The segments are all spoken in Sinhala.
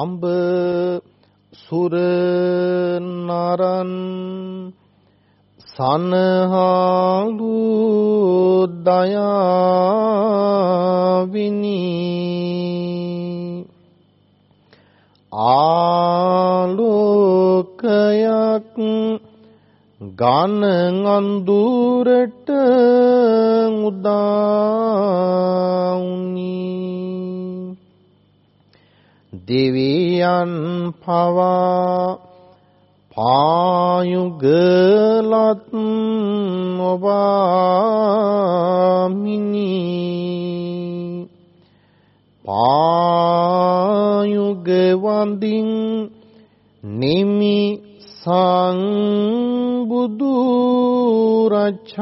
බඹ සුර නරන් සනහාලු දයාවිනි. ආලෝකයක් ගාන අඳුරට උදාුනි දෙවියන් පවා පායුගලත් ඔබාමිනි පායුග වඳින් නිමි සංබුදු රචානිනි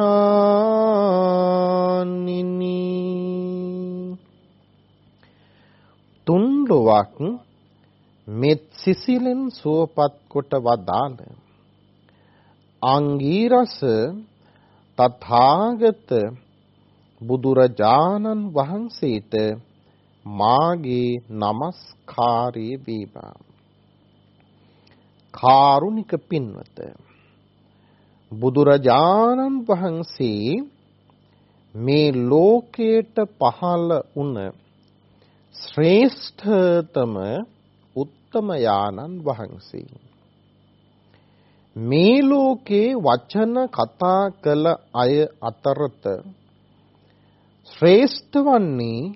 තුන්ලොවක් මෙත් සිසිලෙන් සුවපත් කොට වදාළ. අංගීරස තථාගත බුදුරජාණන් වහන්සේට මාගේ নমස්කාරය වේවා. කාරුණික පින්වත බුදුරජාණන් වහන්සේ මේ ලෝකයට පහළ වුණ ශ්‍රේෂ්ඨතම උත්තම යානන් වහන්සේ. මේ ලෝකේ වචන කතා කළ අය අතරත ශ්‍රේෂ්ඨ වන්නේ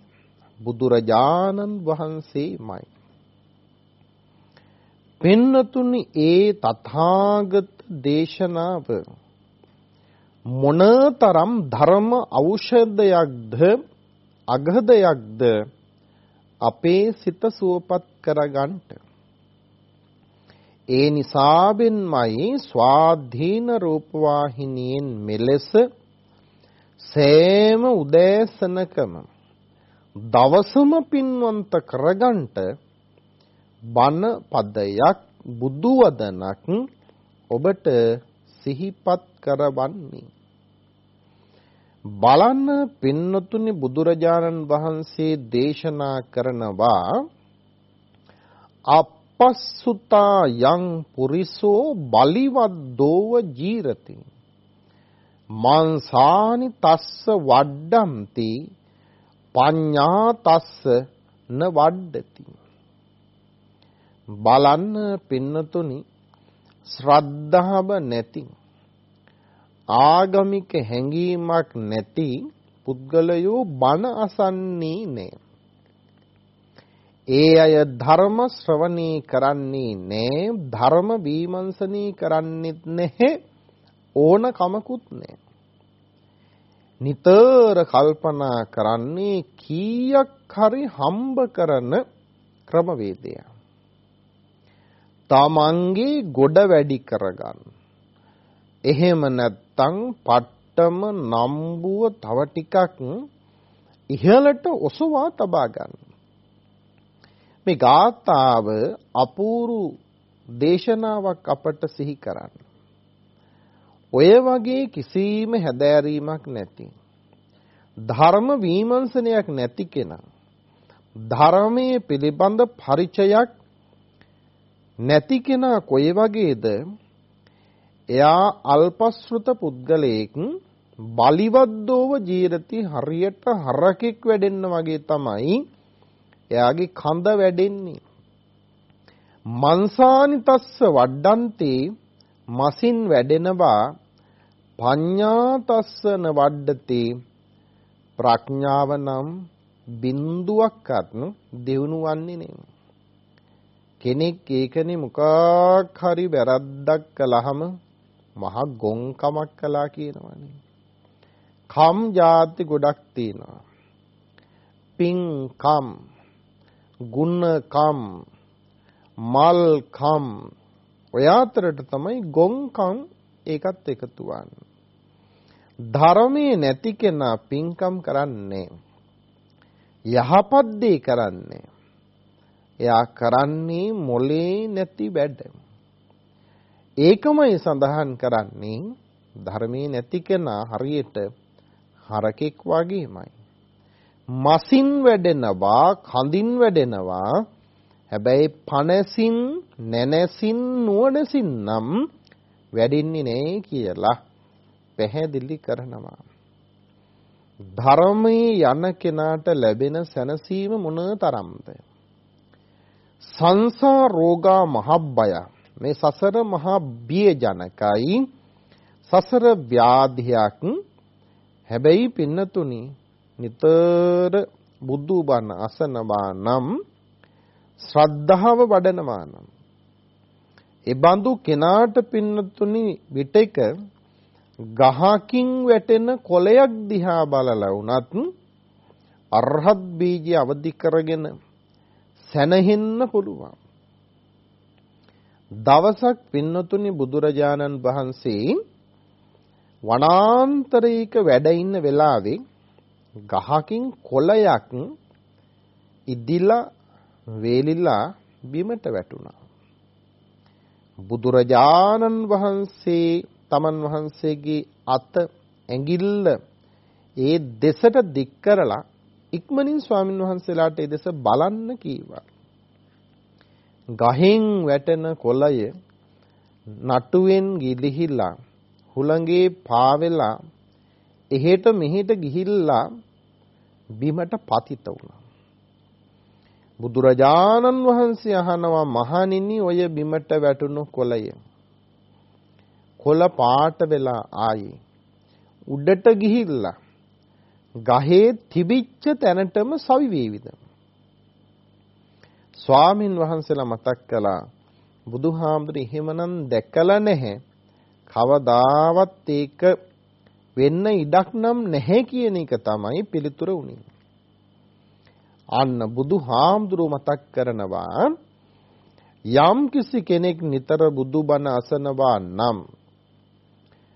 බුදුරජාණන් වහන්සේමයි. පින්නතුනි ඒ තථාගත දේශනාව මොනතරම් ධර්ම ඖෂධයක්ද අගධයක්ද අපේ සිත සුවපත් කරගන්නට. ඒ නිසාවෙන්මයි ස්වාධීන රූපවාහිනියෙන් මෙලෙස සෑම උදෑසනකම දවසම පින්වන්ත කරගන්නට බණ පදයක් බුදු වදනක් ඔබට සිහිපත් කරවන්නේ. බලන්න පින්නතුනි බුදුරජාණන් වහන්සේ දේශනා කරනවා අපස්සුතා යං පුරිසෝ බලිවද්දෝව ජීරති. මාංසානි තස්ස වඩ්ඩಂತಿ පඤ්ඤා තස්ස න වඩ්ඩති. බලන්න පින්නතුනි ශ්‍රද්ධාව නැති. ආගමික හැඟීමක් නැති පුද්ගලයෝ බණ අසන්නේ නෑ. ඒ අය ධර්ම ශ්‍රවණී කරන්නේ නෑ ධර්ම විමර්ශනී කරන්නෙත් නැහැ ඕන කමකුත් නෑ. නිතර කල්පනා කරන්නේ කීයක් හරි හම්බ කරන ක්‍රමවේදයක්. තමන්ගේ ගොඩ වැඩි කරගන්න. එහෙම නැත්තම් පට්ටම නම්බුව තව ටිකක් ඉහළට ඔසවා තබා ගන්න. මේ ගාථාව අපූරු දේශනාවක් අපට සිහි කරන්න. ඔය වගේ කිසිම හැදෑරීමක් නැති ධර්ම විමර්ශනයක් නැති කෙනා ධර්මයේ පිළිබඳ පරිචයක් නැති කෙනා කොයි වගේද එයා අල්පශ්‍රුත පුද්ගලයෙක් බලිවද්දෝව ජීරති හරියට හරකෙක් වැඩෙන්න වගේ තමයි එයාගේ කඳ වැඩෙන්නේ. මන්සානි තස්ස වඩ්ඩන්තේ මසින් වැඩෙනවා පඤ්ඤා තස්සන වඩ්ඩතේ. ප්‍රඥාව නම් බින්දුවක්වත් දියුණු වන්නේ නෙමෙයි කෙනෙක් ඒකනේ මොකක් හරි වැරද්දක් කළාම මහ ගොංකමක් කළා කියනවනේ. කම් ಜಾති ගොඩක් තියෙනවා. පින්කම්, ගුණකම්, මල්කම් ඔය අතරට තමයි ගොංකම් ඒකත් එකතු වන්නේ. ධර්මයේ නැති කෙනා පින්කම් කරන්නේ යහපත් දේ කරන්නේ එයා කරන්නේ මොලේ නැති වැඩ. ඒකමයි සඳහන් කරන්නේ ධර්මයේ නැති කෙනා හරියට හරකෙක් වගේමයි. මසින් වැඩෙනවා, කඳින් වැඩෙනවා. හැබැයි පනසින් නැනසින් නුවණසින් නම් වැඩින්නේ නෑ කියලා පැහැදිලි කරනවා. ධර්මයේ යන කෙනාට ලැබෙන සැනසීම මොන තරම්ද? සංසාර රෝගා මහබ්බය මේ සසර මහා බියජනකයි සසර ව්‍යාධියක් හැබැයි පින්නතුනි නිතර බුදු බණ අසනවා නම් ශ්‍රද්ධාව වඩනවා නම් ඒ බඳු කෙනාට පින්නතුනි විටක ගහකින් වැටෙන කොළයක් දිහා බලලා වුණත් අරහත් බීජය අවදි කරගෙන සැනහෙන්න පුළුවන්. දවසක් පින්නතුනි බුදුරජාණන් වහන්සේ වනාන්තරයක වැඩ ඉන්න වෙලාවේ ගහකින් කොළයක් ඉදිලා වේලිලා බිමට වැටුණා. බුදුරජාණන් වහන්සේ තමන් වහන්සේගේ අත ඇඟිල්ල ඒ දෙසට දික් කරලා ඉක්මනින් ස්වාමින් වහන්සේලාට ඒ දෙස බලන්න කීවා. ගහෙන් වැටෙන කොළය නටුවෙන් ගිලිහිලා හුළඟේ පාවෙලා එහෙට මෙහෙට ගිහිල්ලා බිමට පතිත වුණා. බුදුරජාණන් වහන්සේ අහනවා මහණෙනි ඔය බිමට වැටුණු කොළය. කොළ පාට වෙලා ආයේ. උඩට ගිහිල්ලා ගහේ තිබිච්ච තැනටම සවි වේවිද ස්වාමින් වහන්සේලා මතක් කළා බුදුහාමුදුරේ එහෙමනම් දැකලා නැහැ. කවදාවත් ඒක වෙන්න ඉඩක් නම් නැහැ කියන එක තමයි පිළිතුර උනේ. අන්න බුදුහාමුදුරුව මතක් කරනවා යම් කිසි කෙනෙක් නිතර බුදුබණ අසනවා නම්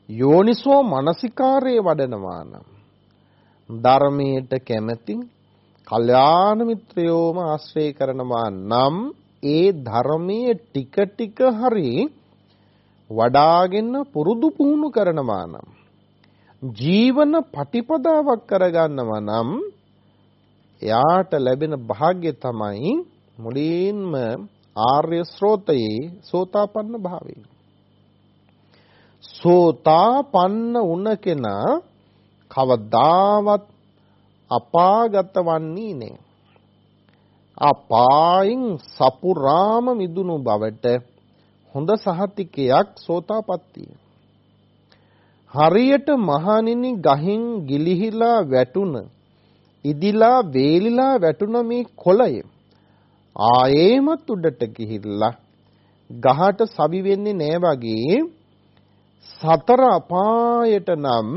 යෝනිසෝ මනසිකාරයේ වඩනවා නම් ධර්මයට කැමැති කල්යාණ මිත්‍රයෝම ආශ්‍රය කරනවා නම් ඒ ධර්මයේ ටික ටික හරි වඩාගෙන පුරුදු පුහුණු කරනවා නම් ජීවන පටිපදාවක් කරගන්නවා නම් එයාට ලැබෙන භාග්‍ය තමයි මුලින්ම ආර්ය ශ්‍රෝතයේ සෝතාපන්න භාවය. සෝතාපන්න වුණ කෙනා කවදාවත් අපාගත වන්නේ නෑ. අපායින් සපුරාම මිදුණු බවට හොඳ සහතිකයක් සෝතාපට්ටිය. හරියට මහණෙනි ගහින් ගිලිහිලා වැටුණ ඉදිලා වේලිලා වැටුණ මේ කොළය ආයෙමත් උඩට ගිහිල්ලා ගහට සවි වෙන්නේ නෑ වගේ සතර අපායට නම්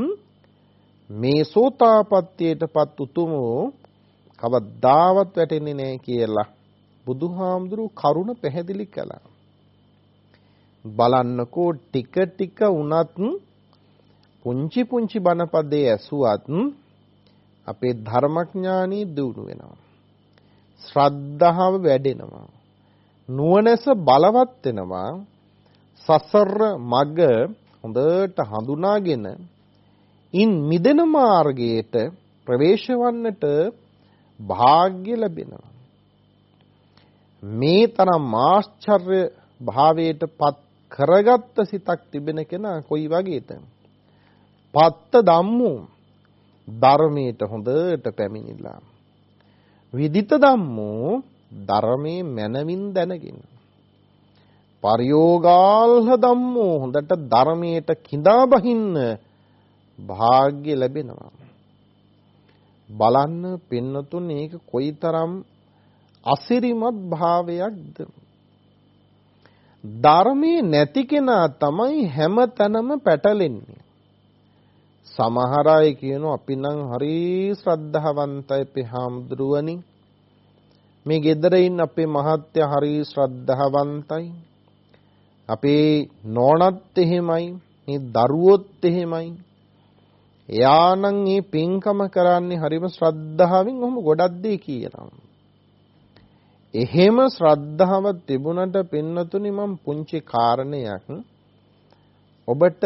මේ සෝතාපට්ටියටපත් උතුමෝ කවදාවත් වැටෙන්නේ නෑ කියලා බුදුහාමුදුරු කරුණ පැහැදිලි කළා. බලන්නකෝ ටික ටික උනත් පුංචි පුංචි බණපදේ ඇසුවත් අපේ ධර්මඥානී දියුණු වෙනවා. ශ්‍රද්ධාව වැඩෙනවා. නුවණැස බලවත් වෙනවා. සසර මග හොඳට හඳුනාගෙන ඉන් මිදෙන මාර්ගයට ප්‍රවේශ වන්නට වාග්ය ලැබෙනවා. මේ තරම් ආශ්චර්ය භාවයට පත් කරගත්ත සිතක් තිබෙන කෙනා කොයි වගේද? පත්ත ධම්මෝ ධර්මයට හොඳට පැමිණිලා විදිත ධම්මෝ ධර්මයේ මනමින් දැනගෙන පරියෝගාල්හ ධම්මෝ හොඳට ධර්මයට කිඳා බහින්න වාග්ය ලැබෙනවා බලන්න පින්නතුන් මේක කොයිතරම් අසිරිමත් භාවයක්ද ධර්මයේ නැති කෙනා තමයි හැම තැනම පැටලෙන්නේ සමහර අය කියනවා අපි නම් හරි ශ්‍රද්ධාවන්තයි අපේ හාමුදුරුවනි. මේ ගෙදර ඉන්න අපේ මහත්ය හරි ශ්‍රද්ධාවන්තයි. අපේ නෝනත් එහෙමයි. මේ දරුවොත් එහෙමයි. එයා නම් මේ පින්කම කරන්නේ හරිම ශ්‍රද්ධාවෙන් ඔහොම ගොඩක් දේ කියනවා. එහෙම ශ්‍රද්ධාව තිබුණට පින්නතුනි මම පුංචි කාරණයක් ඔබට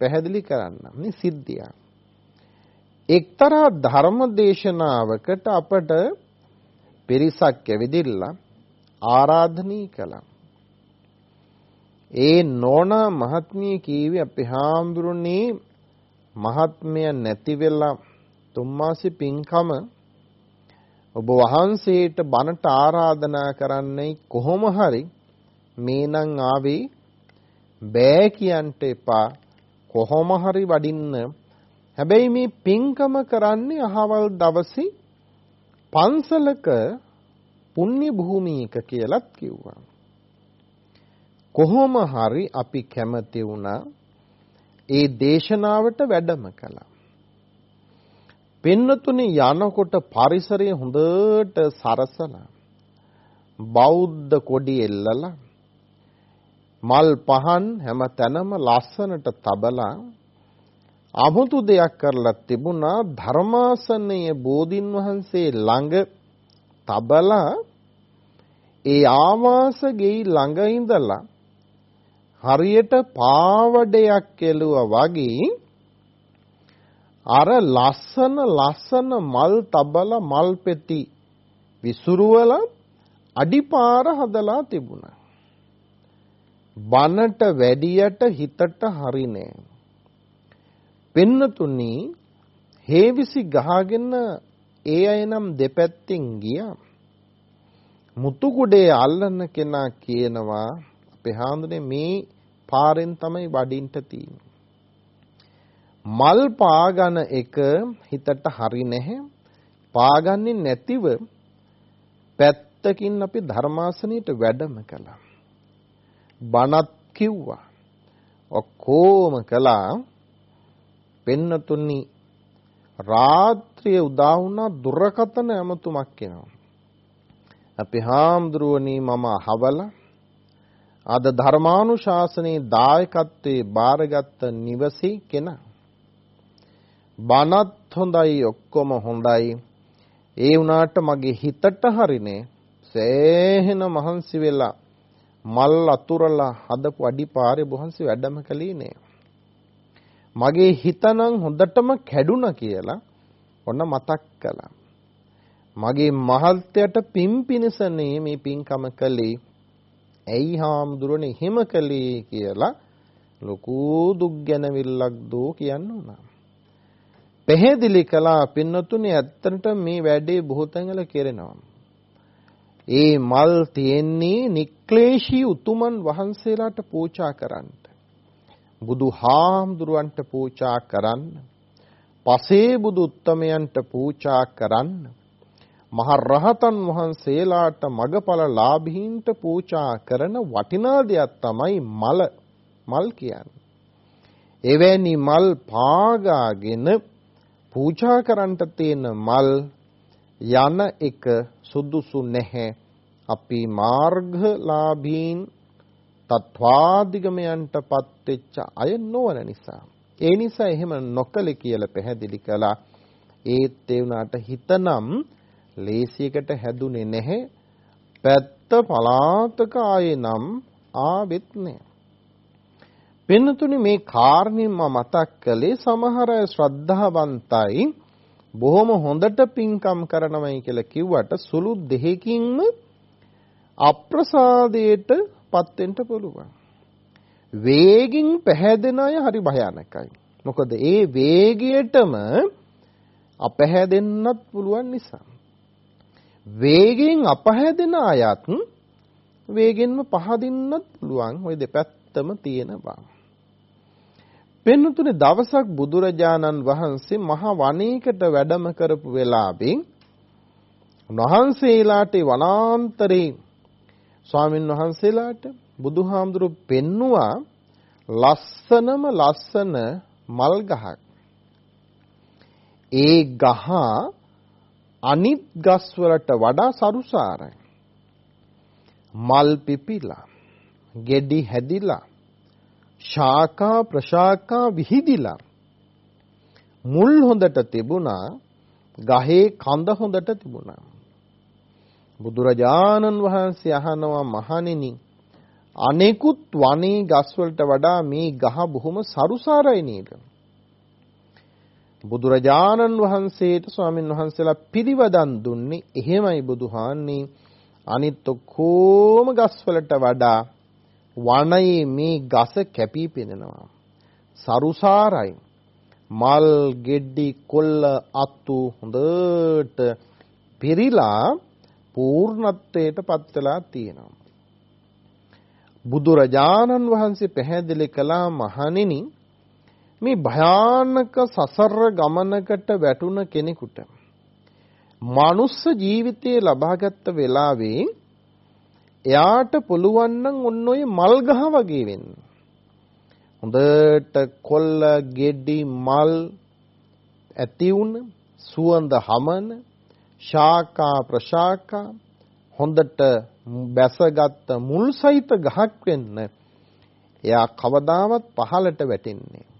පැහැදිලි කරන්නම් මේ සිද්ධිය. එක්තරා ධර්ම දේශනාවකට අපට පිරිසක් ඇවිදිලා ආරාධනී කළා. ඒ නෝනා මහත්මිය කීවේ අපේ හාමුදුරනේ මහත්මය නැති වෙලා තුම්මාසි පින්කම ඔබ වහන්සේට බණට ආරාධනා කරන්නයි කොහොම හරි මේනම් ආවේ බෑ කියන්ට එපා. කොහොම හරි වඩින්න. හැබැයි මේ පින්කම කරන්නේ අහවල් දවසේ පන්සලක පුණ්‍ය භූමියක කියලත් කිව්වා. කොහොම හරි අපි කැමති වුණා ඒ දේශනාවට වැඩම කළා. පින්නතුනි යනකොට පරිසරය හොඳට සරසලා බෞද්ධ කොඩි එල්ලලා මල් පහන් හැම තැනම ලස්සනට තබලා අමුතු දෙයක් කරලා තිබුණා ධර්මාසනයේ බෝධින් වහන්සේ ළඟ තබලා ඒ ආවාස ගෙයි ළඟ ඉඳලා හරියට පාවඩයක් කෙලුවා වගේ අර ලස්සන ලස්සන මල් තබල මල් පෙති විසුරුවල අඩිපාර හදලා තිබුණා. බනට වැඩියට හිතට හරිනේ. පෙන්නතුනි හේවිසි ගහගෙන ඒ අය නම් දෙපැත්තෙන් ගියා. මුතුකුඩේ අල්ලන කෙනා කියනවා අපේ හාමුදුරනේ මේ පාරෙන් තමයි වඩින්ට තියෙන්නේ. මල් පාගන එක හිතට හරි නැහැ. පාගන්නේ නැතිව පැත්තකින් අපි ධර්මාසනයට වැඩම කළා. බණත් කිව්වා. ඔක්කොම කළා. පෙන්නතුනි රාත්‍රිය උදා වුණා දුරකතන ඇමතුමක් එනවා. අපි හාමුදුරුවනි මම අහවලා අද ධර්මානුශාසනයේ දායකත්වයේ බාරගත් නිවසේ කෙනා. බණත් හොඳයි ඔක්කොම හොඳයි. ඒ වුණාට මගේ හිතට හරිනේ සෑහෙන මහන්සි වෙලා මල් අතුරලා හදපු අඩිපාරේ බොහන්සි වැඩම කළේ නෑ. මගේ හිතනම් හොඳටම කැඩුනා කියලා ඔන්න මතක් කළා. මගේ මහත්යට පින් පිණසනේ මේ පින්කම කළේ ඇයි හාමුදුරනේ එහෙම කළේ කියලා ලොකු දුක් ගැනවිල්ලක් දෝ කියන්න උනා. පැහැදිලි කළා පින්නතුනේ ඇත්තට මේ වැඩේ බොහෝ තැන්වල කෙරෙනවා. ඒ මල් තියෙන්නේ නික්ලේශී උතුමන් වහන්සේලාට පූජා කරන්න. බුදු හාමුදුරුවන්ට පූජා කරන්න. පසේ බුදු උත්තමයන්ට පූජා කරන්න. මහ රහතන් වහන්සේලාට මගඵල ලාභීන්ට පූජා කරන වටිනා දෙයක් තමයි මල මල් කියන්නේ. එවැනි මල් පාගාගෙන පූජා කරන්නට තියෙන මල් යන එක සුදුසු නැහැ. අපි මාර්ගලාභීන් තත්වාදිගමයන්ටපත් වෙච්ච අය නොවන නිසා. ඒ නිසා එහෙම නොකල කියලා පැහැදිලි කළා. ඒත් ඒ වුණාට හිතනම් ලේසියකට හැදුනේ නැහැ. පැත්ත පලාතක ආයේ නම් ආවෙත් නැහැ. පින්නතුනි මේ කාරණේ මම මතක් කළේ සමහර ශ්‍රද්ධාවන්තයි බොහොම හොඳට පින්කම් කරනවයි කියලා කිව්වට සුළු දෙහිකින්ම අප්‍රසාදයට පත් වෙන්න පුළුවන්. වේගින් පැහැදෙන අය හරි භයානකයි. මොකද ඒ වේගයටම අපහැදෙන්නත් පුළුවන් නිසා. වේගෙන් අපහැදෙන අයත් වේගෙන්ම පහදින්නත් පුළුවන් ওই දෙපැත්තම තියෙන බව. පෙන්තුනේ දවසක් බුදුරජාණන් වහන්සේ මහ වනයේකට වැඩම කරපු වෙලාවේ වහන්සේලාට වනාන්තරේ ස්වාමින් වහන්සේලාට බුදුහාමුදුරු පෙන්නවා ලස්සනම ලස්සන මල් ගහක්. ඒ ගහ අනිත් ගස් වලට වඩා සරුසාරයි. මල් පිපිලා, ගෙඩි හැදිලා, ශාකා ප්‍රශාකා විහිදිලා. මුල් හොඳට තිබුණා, ගහේ කඳ හොඳට තිබුණා. බුදුරජාණන් වහන්සේ අහනවා මහණෙනි අනෙකුත් වනේ ගස් වලට වඩා මේ ගහ බොහොම සරුසාරයි නේද? බුදුරජාණන් වහන්සේට ස්වාමින් වහන්සේලා පිරිවදන් දුන්නේ එහෙමයි බුදුහාන්නේ අනිත් ඔක්කොම ගස්වලට වඩා වනයේ මේ ගස කැපී පෙනෙනවා. සරුසාරයි. මල්, ගෙඩි, කොල්ල, අත්තු හොඳට පිරීලා පූර්ණත්වයට පත් වෙලා තියෙනවා. බුදුරජාණන් වහන්සේ පැහැදිලි කළා මහණෙනි මේ භයානක සසර ගමනකට වැටුණ කෙනෙකුට මනුස්ස ජීවිතයේ ලබාගත් වෙලාවේ එයාට පුළුවන් නම් ඔන්න ඔය මල් ගහ වගේ වෙන්න. හොඳට කොල්ල, ගෙඩි, මල් ඇති වුණ සුවඳ හමන ශාකා ප්‍රශාකා හොඳට බැසගත් මුල් සහිත ගහක් වෙන්න එයා කවදාවත් පහළට වැටෙන්නේ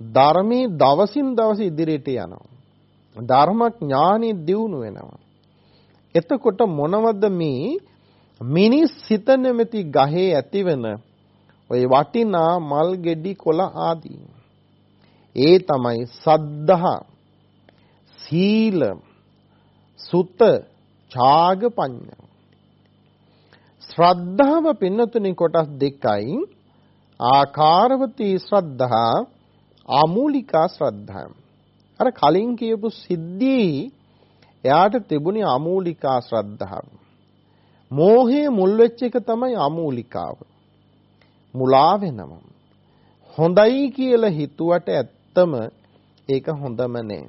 ධර්මයේ දවසින් දවස ඉදිරියට යනවා. ධර්මඥානෙ දියුණු වෙනවා. එතකොට මොනවද මේ මිනිස් සිත නැමැති ගහේ ඇතිවෙන ওই වටිනා මල් ගෙඩි කොළ ආදී? ඒ තමයි සද්ධා සීල සුත ඡාග පඤ්ඤා. ශ්‍රද්ධාව පින්නතුනි කොටස් දෙකයි. ආකාරවතී ශ්‍රද්ධා ආමූලිකා ශ්‍රද්ධා අර කලින් කියපු සිද්ධි එයාට තිබුණේ ආමූලිකා ශ්‍රද්ධාව මෝහයේ මුල් වෙච්ච එක තමයි ආමූලිකාව මුලා වෙනවා. හොඳයි කියලා හිතුවට ඇත්තම ඒක හොඳම නෑ.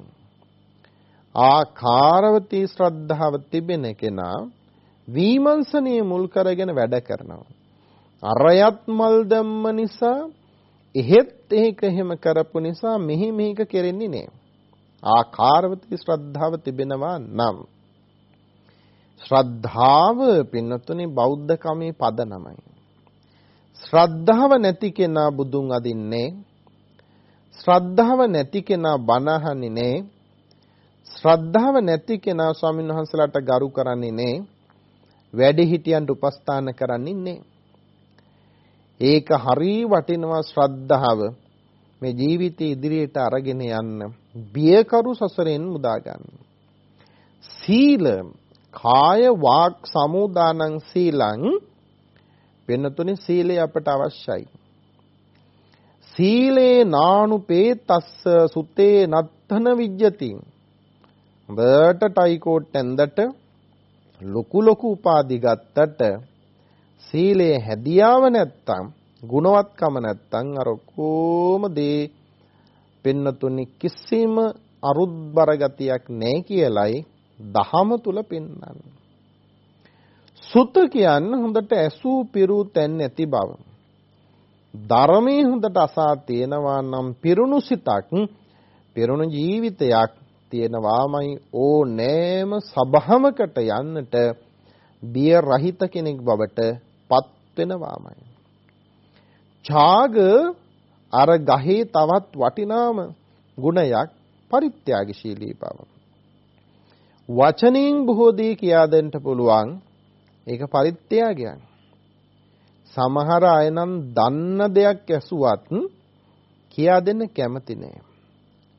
ආකාරවතී ශ්‍රද්ධාව තිබෙන කෙනා විමර්ශනයේ මුල් කරගෙන වැඩ කරනවා. අරයත් මල් දැම්ම නිසා එහෙත් ඒක එහෙම කරපු නිසා මෙහි මේක කෙරෙන්නේ නෑ. ආකාරවතී ශ්‍රද්ධාව තිබෙනවා නම්. ශ්‍රද්ධාව පින්නතුනි බෞද්ධ කමේ පදනමයි. ශ්‍රද්ධාව නැති කෙනා බුදුන් අදින්නේ. ශ්‍රද්ධාව නැති කෙනා බණ අහන්නේ නෑ. ශ්‍රද්ධාව නැති කෙනා ස්වාමීන් වහන්සේලාට ගරු කරන්නේ නෑ. වැඩිහිටියන්ට උපස්ථාන කරන්නේ ඒක හරි වටිනවා ශ්‍රද්ධාව මේ ජීවිතය ඉදිරියට අරගෙන යන්න බියකරු සසරෙන් මුදා ගන්න. සීල කාය වාක් සමුදානං සීලං වෙනතුනේ සීලය අපට අවශ්‍යයි. සීලේ නානුපේ තස්ස සුතේ නත්තන විජ්ජති. හොඳට ටයිකෝට් ඇඳට ලොකු ලොකු උපාධි ගත්තට සීලේ හැදියාව නැත්තම් ගුණවත්කම නැත්තම් අර කොම දේ පින්නතුනි කිසිම අරුත්බර ගතියක් නැහැ කියලයි දහම තුල පෙන්වන්නේ. සුත කියන්නේ හොඳට ඇසූ පිරු තැන් නැති බව. ධර්මයේ හොඳට අසා තියෙනවා නම් පිරුණු සිතක් පිරුණු ජීවිතයක් තියෙනවාමයි ඕනෑම සබහමකට යන්නට බිය රහිත කෙනෙක් බවට පත් වෙනවාමයි. ඡාග අර ගහේ තවත් වටිනාම ගුණයක් පරිත්‍යාගශීලී බව. වචනෙන් බොහෝ දේ කියා දෙන්න පුළුවන් ඒක පරිත්‍යාගයක්. සමහර අය නම් දන්න දෙයක් ඇසුවත් කියා දෙන්න කැමති නෑ.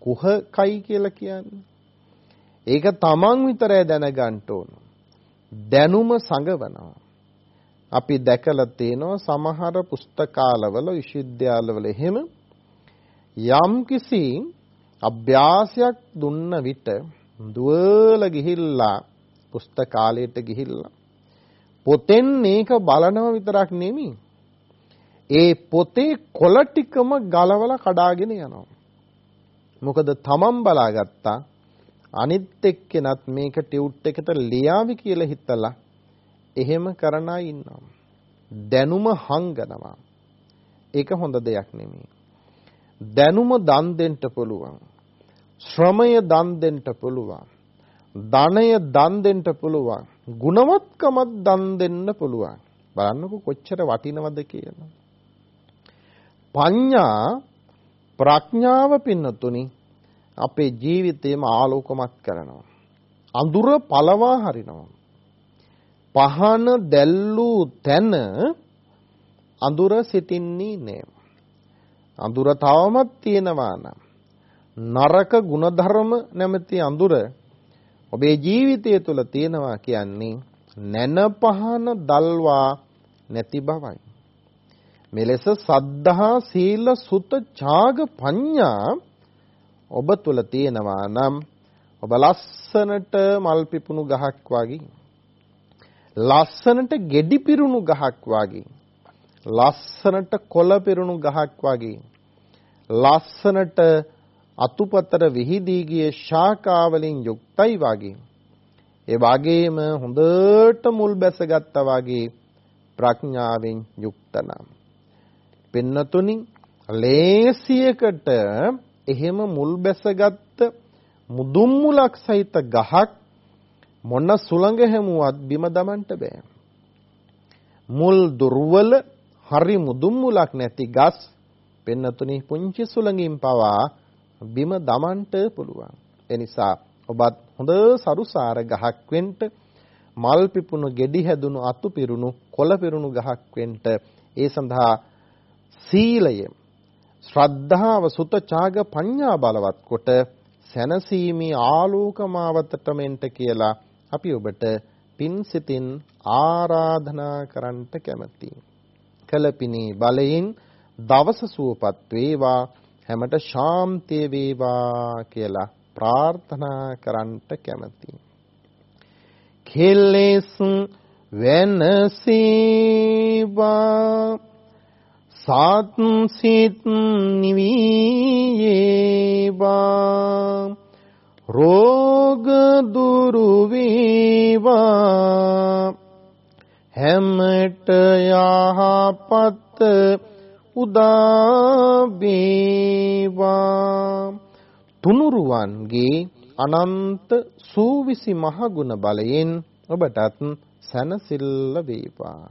කුහකයි කියලා කියන්නේ. ඒක තමන් විතරයි දැනගන්න ඕන. දැනුම සංගවනවා. අපි දැකලා තියෙනවා සමහර පුස්තකාලවල විශ්වවිද්‍යාලවල එහෙම යම් කිසි අභ්‍යාසයක් දුන්න විට දුවල ගිහිල්ලා පුස්තකාලයට ගිහිල්ලා පොතෙන් මේක බලනව විතරක් නෙමෙයි. ඒ පොතේ කොළ ටිකම ගලවලා කඩාගෙන යනවා. මොකද තමන් බලාගත්තා අනිත් එක්කෙනත් මේක ටියුට් එකට ලියාවි කියලා හිතලා එහෙම කරන අය ඉන්නවා. දැනුම හංගනවා. ඒක හොඳ දෙයක් නෙමෙයි. දැනුම දන් දෙන්න පුළුවන්. ශ්‍රමය දන් දෙන්න පුළුවන්. ධනය දන් දෙන්න පුළුවන්. ගුණවත්කමත් දන් දෙන්න පුළුවන්. බලන්නකො කොච්චර වටිනවද කියලා. පඤ්ඤා ප්‍රඥාව පින්නතුනි අපේ ජීවිතේම ආලෝකමත් කරනවා. අඳුර පළවා හරිනවා. පහන දැල්ලූ තැන අඳුර සිටින්නේ නෑ. අඳුර තවමත් තියෙනවා නම් නරක ಗುಣධර්ම නැමැති අඳුර ඔබේ ජීවිතය තුළ තියෙනවා කියන්නේ නැන පහන දල්වා නැති බවයි. මෙලෙස සද්ධා සීල සුත ඡාග පඤ්ඤා ඔබ තුල තියෙනවා නම් ඔබ ලස්සනට මල් පිපුණු ගහක් වගේ ලස්සනට ගෙඩි පිරුණු ගහක් වගේ. ලස්සනට කොළ පිරුණු ගහක් වගේ. ලස්සනට අතුපතර විහිදී ගිය ශාඛා වලින් යුක්තයි වගේ. ඒ වගේම හොඳට මුල් බැසගත්තා වගේ ප්‍රඥාවෙන් යුක්ත නම්. පින්නතුනි ලේසියකට එහෙම මුල් බැසගත්ත මුදුන් මුලක් සහිත ගහක් මොන සුළඟ හැමුවත් බිම දමන්න බෑ. මුල් දුර්වල හරි මුදුන් මුලක් නැති ගස් පෙන්නතුනි පුංචි සුළඟින් පවා බිම දමන්න පුළුවන්. ඒ නිසා ඔබත් හොඳ සරුසාර ගහක් වෙන්න මල් පිපුණු ගෙඩි හැදුණු අතු පිරුණු කොළ පිරුණු ගහක් වෙන්න ඒ සඳහා සීලය ශ්‍රද්ධාව සුත ඡාග පඤ්ඤා බලවත් කොට සැනසීමේ ආලෝකමාවතටම එන්ට කියලා අපි ඔබට පින් සිතින් ආරාධනා කරන්නට කැමැතියි. කලපිනේ බලයෙන් දවස සුවපත් වේවා හැමට ශාන්තිය වේවා කියලා ප්‍රාර්ථනා කරන්නට කැමැතියි. කෙලෙස් වෙනසීවා සත් සිත් නිවීයේවා රෝග දුරු වේවා හැමට යහපත් උදාබේවා තුනුරුවන්ගේ අනන්ත සූවිසි මහගුණ බලයෙන් ඔබටත් සැනසෙල්ල වේවා.